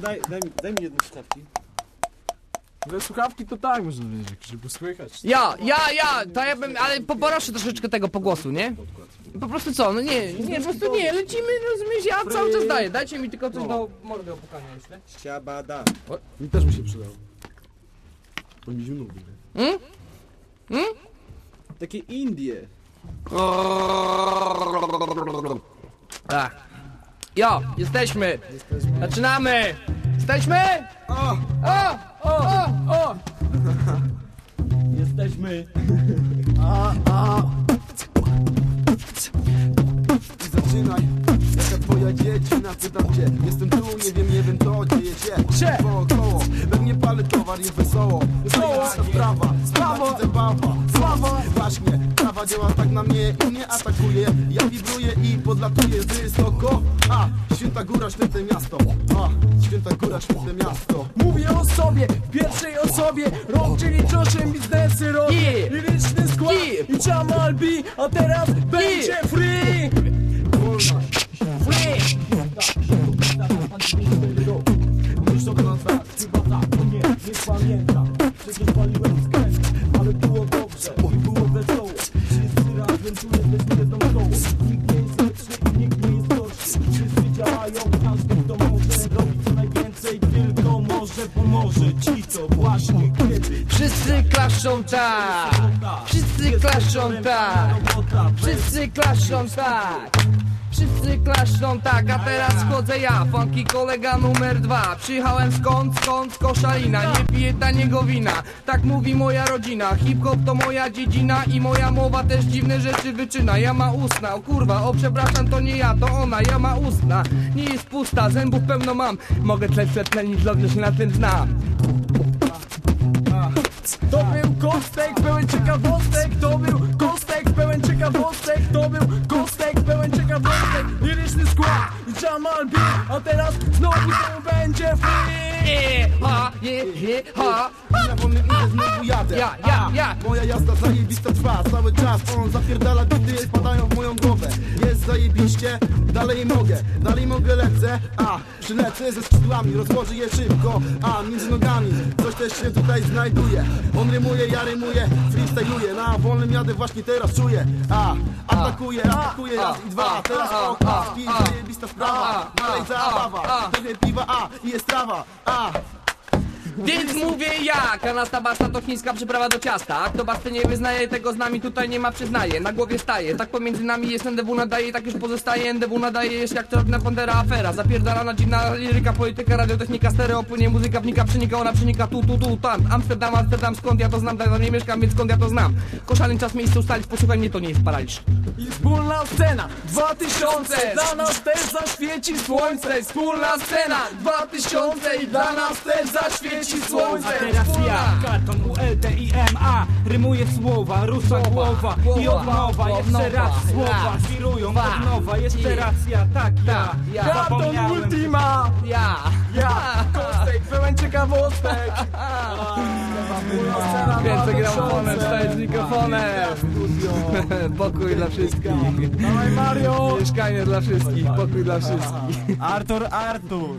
Daj, daj, mi, daj mi jedną słuchawki. Te słuchawki to tak można wiedzieć, żeby słychać. Ja, ja, ja, to ja bym, ale poproszę troszeczkę tego pogłosu, nie? Po prostu co, no nie, nie, po prostu nie, lecimy, rozumiesz, ja cały czas daję, dajcie mi tylko coś do mordy opukania jeszcze. Siabada. Mi też by się przydał. Bo mi zimno będzie. Hmm? Takie Indie. Tak. Jo, jesteśmy, zaczynamy, jesteśmy? O! O, o, o, o. Jesteśmy. I zaczynaj, jaka twoja dziecina, pytam cię Jestem tu, nie wiem, nie wiem, to dzieje się. Wokoło, we mnie palę towar, jest wesoło Wesoło, sprawa, sprawa, prawa działa tak na mnie i mnie atakuje. Ja wibruję i podlatuję wysoko. A, święta góra, święte miasto. A, święta góra, święte miasto. Mówię o sobie, w pierwszej osobie. Rok, czyli Joshem biznesy robię Yeah. Liryczny skład. Yeah. i Jamal B. A teraz będzie free. Wolna, Free. Już to na tak, chyba tak, nie, nie pamiętam. Przecież paliłem skręt, ale było dobrze to właśnie kiedy Wszyscy klaszczą tak, wszyscy klaszczą tak, wszyscy klaszczą tak. Wszyscy klaszczą tak, a teraz wchodzę ja, funky kolega numer dwa. Przyjechałem skąd, skąd, z koszalina, nie piję taniego wina. Tak mówi moja rodzina, hip-hop to moja dziedzina I moja mowa też dziwne rzeczy wyczyna. Ja ma ustna, o kurwa, o przepraszam to nie ja, to ona. Ja ma ustna, nie jest pusta, zębów pełno mam. Mogę tleć przetlenić, dobrze się na tym znam To był kostek pełen ciekawostek To był kostek pełen ciekawostek To był kostek pełen ciekawostek Liryczny skład i Jamal B A teraz znowu to będzie free ha, je, je, ha. I na wolnym idę znowu jadę. Ja, ja, ja. Moja jazda zajebista trwa cały czas. On zapierdala bity, spadają w moją głowę zajebiście, dalej mogę Dalej mogę lecę, a Przylecę ze skrzydłami, rozłożę je szybko. A między nogami, coś też się tutaj znajduje. On rymuje, ja rymuję, freestyluję. Na wolnym jadę właśnie teraz czuję. A, atakuję, atakuję. Raz i dwa Teraz o, a, speed, zajebista sprawa. Dalej zabawa, trochę piwa, a I jest trawa, a Więc mówię ja, kanasta basta to chińska przyprawa do ciasta. Kto basty nie wyznaje, tego z nami tutaj nie ma przyznaje. Na głowie staje, tak pomiędzy nami jest NDW nadaje Tak już pozostaje, NDW nadaje jeszcze jak czarna pantera afera. Zapierdalana dziwna liryka, polityka, radiotechnika Stereo płynie, muzyka wnika, przenika, ona przenika. Tu, tu, tu, tam, Amsterdam, Amsterdam Skąd ja to znam, tam nie mieszkam, więc skąd ja to znam? Koszalny czas miejsce ustalić, posłuchaj mnie, to nie jest paraliż. I wspólna scena. 2000 Dla nas też zaświeci słońce. Wspólna scena. 2000 I dla nas też zaświeci słońce. A teraz ja, karton ULT i MA Rymuję słowa, rusza głowa I głowa, odnowa, jeszcze raz słowa dwa, od nowa, jeszcze raz ja, tak ja. Ja. Karton. Ultima. Ja, Ja, kostek, pełen ciekawostek. Więcej gramofonem, wstaję z mikrofonem. Pokój dla wszystkich. Dawaj Mario. Mieszkanie dla wszystkich, pokój dla wszystkich. Artur, Artur